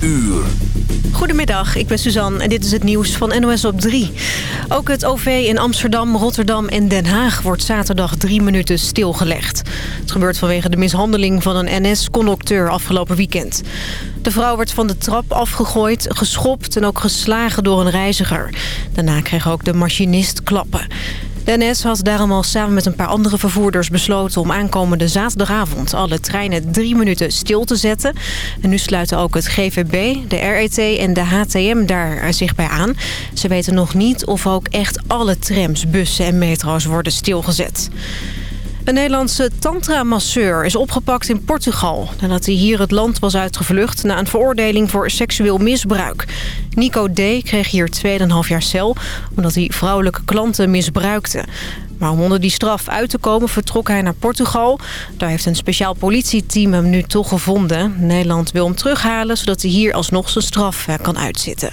uur. Goedemiddag, ik ben Suzanne en dit is het nieuws van NOS op 3. Ook het OV in Amsterdam, Rotterdam en Den Haag wordt zaterdag drie minuten stilgelegd. Het gebeurt vanwege de mishandeling van een NS-conducteur afgelopen weekend. De vrouw werd van de trap afgegooid, geschopt en ook geslagen door een reiziger. Daarna kreeg ook de machinist klappen. De NS had daarom al samen met een paar andere vervoerders besloten... om aankomende zaterdagavond alle treinen drie minuten stil te zetten. En nu sluiten ook het GVB, de RET en de HTM daar zich bij aan. Ze weten nog niet of ook echt alle trams, bussen en metro's worden stilgezet. Een Nederlandse tantra-masseur is opgepakt in Portugal... nadat hij hier het land was uitgevlucht na een veroordeling voor seksueel misbruik. Nico D. kreeg hier 2,5 jaar cel omdat hij vrouwelijke klanten misbruikte. Maar om onder die straf uit te komen vertrok hij naar Portugal. Daar heeft een speciaal politieteam hem nu toch gevonden. Nederland wil hem terughalen zodat hij hier alsnog zijn straf eh, kan uitzitten.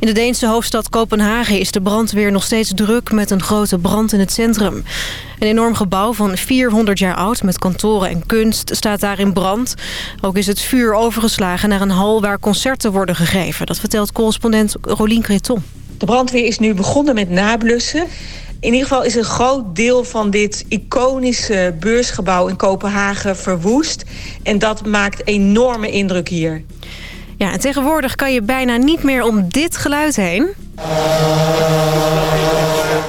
In de Deense hoofdstad Kopenhagen is de brandweer nog steeds druk met een grote brand in het centrum. Een enorm gebouw van 400 jaar oud met kantoren en kunst staat daar in brand. Ook is het vuur overgeslagen naar een hal waar concerten worden gegeven. Dat vertelt correspondent Rolien Creton. De brandweer is nu begonnen met nablussen. In ieder geval is een groot deel van dit iconische beursgebouw in Kopenhagen verwoest. En dat maakt enorme indruk hier. Ja, en tegenwoordig kan je bijna niet meer om dit geluid heen.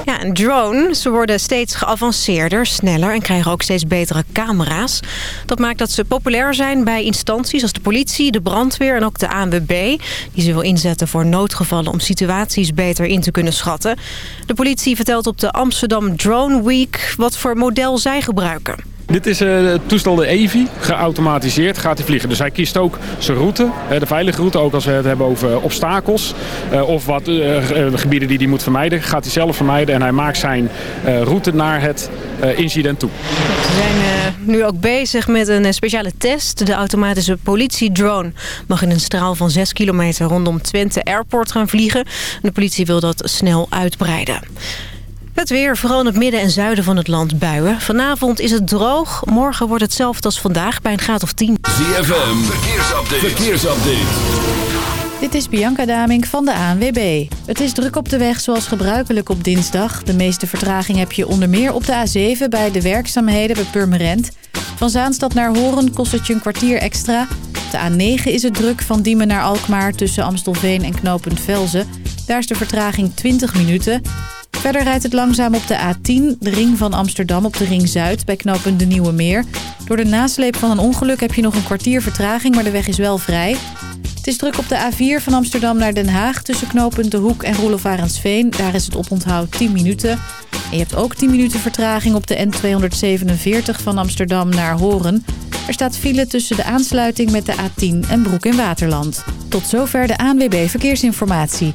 Ja, een drone. Ze worden steeds geavanceerder, sneller en krijgen ook steeds betere camera's. Dat maakt dat ze populair zijn bij instanties als de politie, de brandweer en ook de ANWB. Die ze wil inzetten voor noodgevallen om situaties beter in te kunnen schatten. De politie vertelt op de Amsterdam Drone Week wat voor model zij gebruiken. Dit is uh, het toestel de Evi, geautomatiseerd gaat hij vliegen. Dus hij kiest ook zijn route, de veilige route, ook als we het hebben over obstakels. Uh, of wat uh, gebieden die hij moet vermijden, gaat hij zelf vermijden. En hij maakt zijn route naar het incident toe. Ze zijn nu ook bezig met een speciale test. De automatische politiedrone mag in een straal van 6 kilometer rondom Twente Airport gaan vliegen. De politie wil dat snel uitbreiden. Het weer, vooral in het midden en zuiden van het land buien. Vanavond is het droog. Morgen wordt het hetzelfde als vandaag bij een graad of 10. ZFM, verkeersupdate. verkeersupdate. Dit is Bianca Daming van de ANWB. Het is druk op de weg zoals gebruikelijk op dinsdag. De meeste vertraging heb je onder meer op de A7 bij de werkzaamheden bij Purmerend. Van Zaanstad naar Horen kost het je een kwartier extra. Op de A9 is het druk van Diemen naar Alkmaar tussen Amstelveen en knooppunt Velzen. Daar is de vertraging 20 minuten. Verder rijdt het langzaam op de A10, de ring van Amsterdam op de ring Zuid bij knooppunt de Nieuwe Meer. Door de nasleep van een ongeluk heb je nog een kwartier vertraging, maar de weg is wel vrij. Het is druk op de A4 van Amsterdam naar Den Haag tussen knooppunt De Hoek en Roelof Arendsveen. Daar is het oponthoud 10 minuten. En je hebt ook 10 minuten vertraging op de N247 van Amsterdam naar Horen. Er staat file tussen de aansluiting met de A10 en Broek in Waterland. Tot zover de ANWB Verkeersinformatie.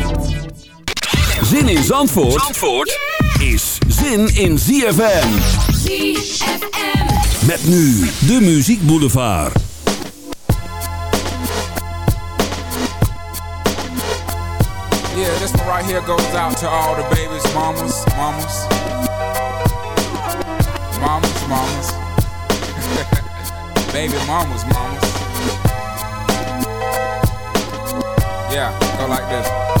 Zin in Zandvoort, Zandvoort is zin in ZFM. ZFM. Met nu de Muziek Boulevard. Yeah, this one right here goes out to all the babies, mamas, mamas. Mamas, mamas. Baby mamas, mamas. Yeah, go like this.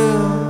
myself.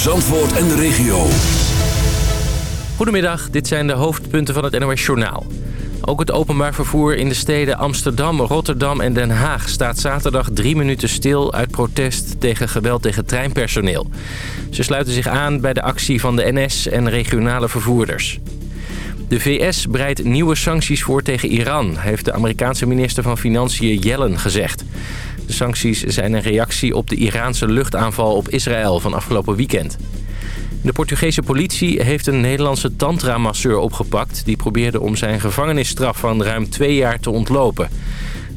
Zandvoort en de regio. Goedemiddag, dit zijn de hoofdpunten van het NOS Journaal. Ook het openbaar vervoer in de steden Amsterdam, Rotterdam en Den Haag... staat zaterdag drie minuten stil uit protest tegen geweld tegen treinpersoneel. Ze sluiten zich aan bij de actie van de NS en regionale vervoerders. De VS breidt nieuwe sancties voor tegen Iran... heeft de Amerikaanse minister van Financiën Yellen gezegd. De sancties zijn een reactie op de Iraanse luchtaanval op Israël van afgelopen weekend. De Portugese politie heeft een Nederlandse tantra-masseur opgepakt... die probeerde om zijn gevangenisstraf van ruim twee jaar te ontlopen.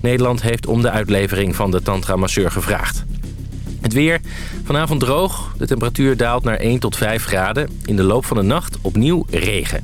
Nederland heeft om de uitlevering van de tantra-masseur gevraagd. Het weer. Vanavond droog. De temperatuur daalt naar 1 tot 5 graden. In de loop van de nacht opnieuw regen.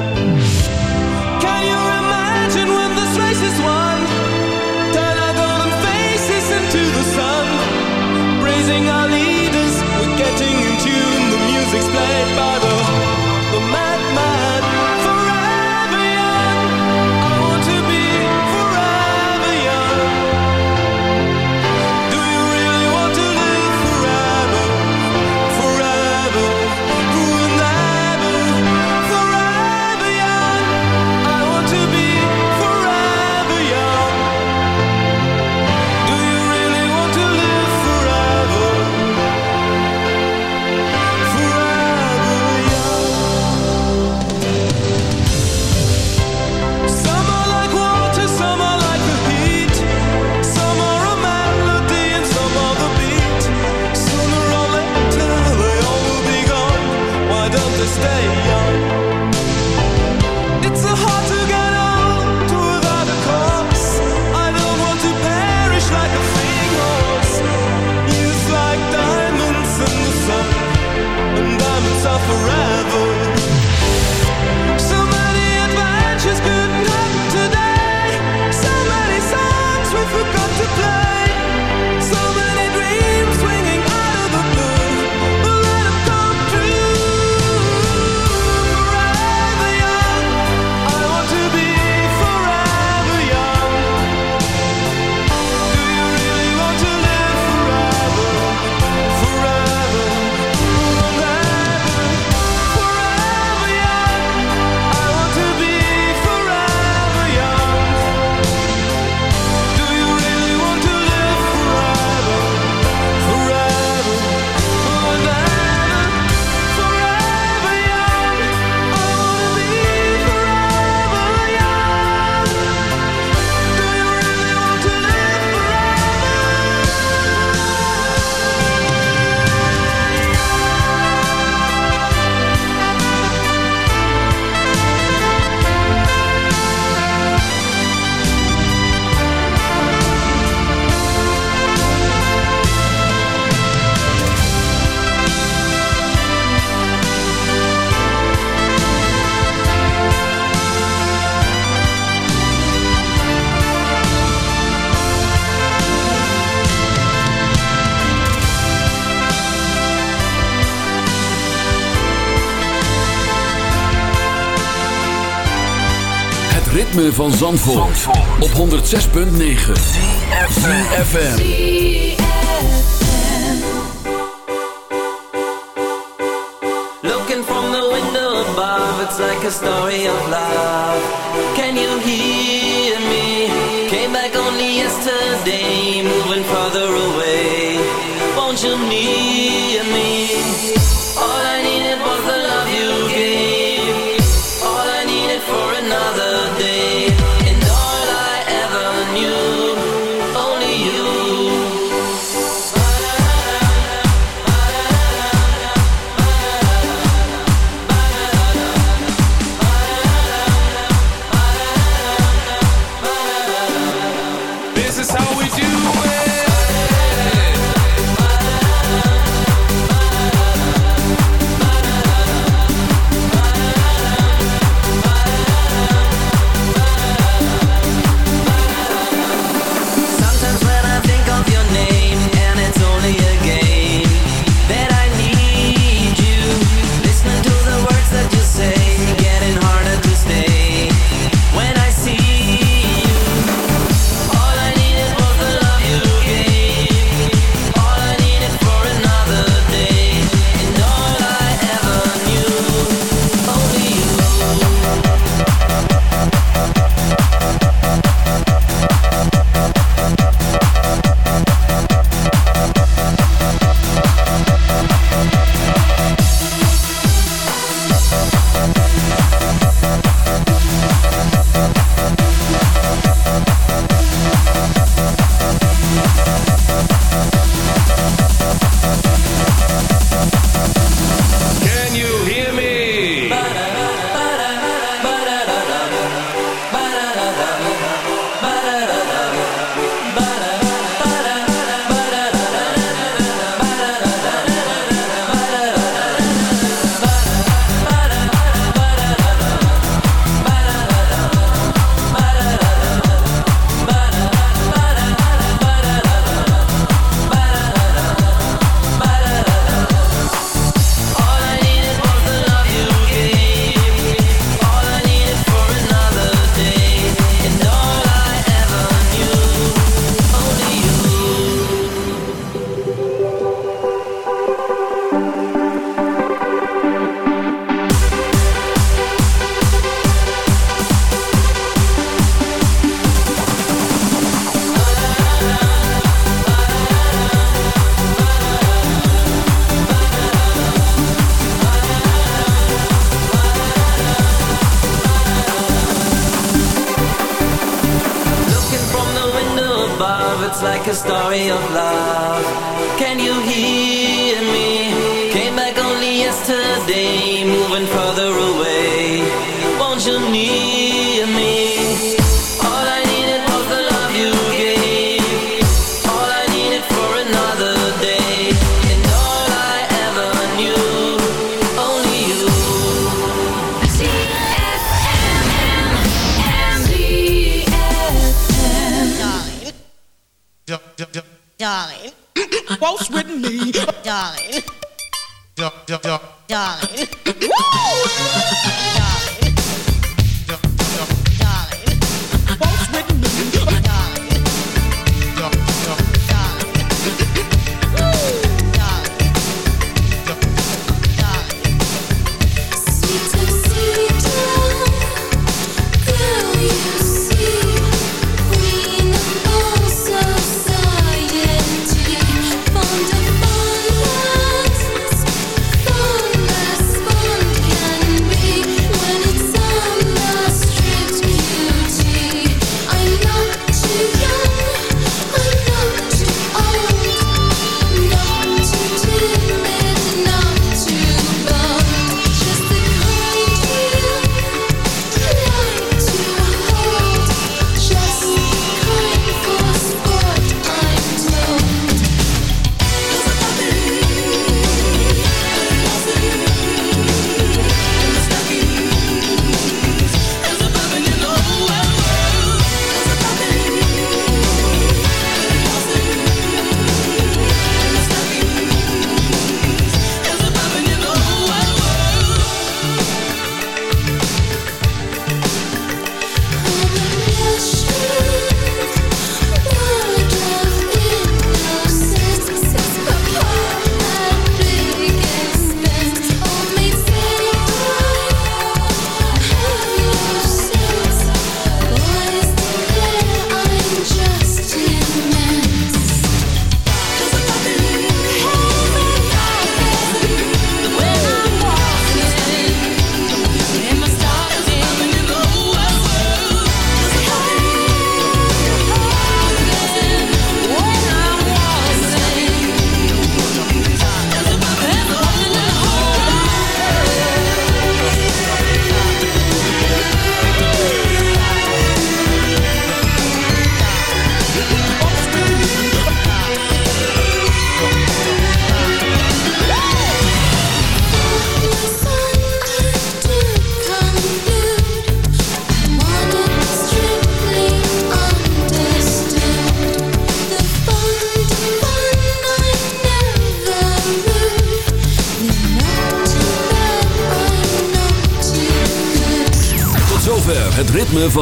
van Zandvoort, Zandvoort. op 106.9 CFFM Looking from the window above It's like a story of love Can you hear me? Came back only yesterday Moving farther away Won't you need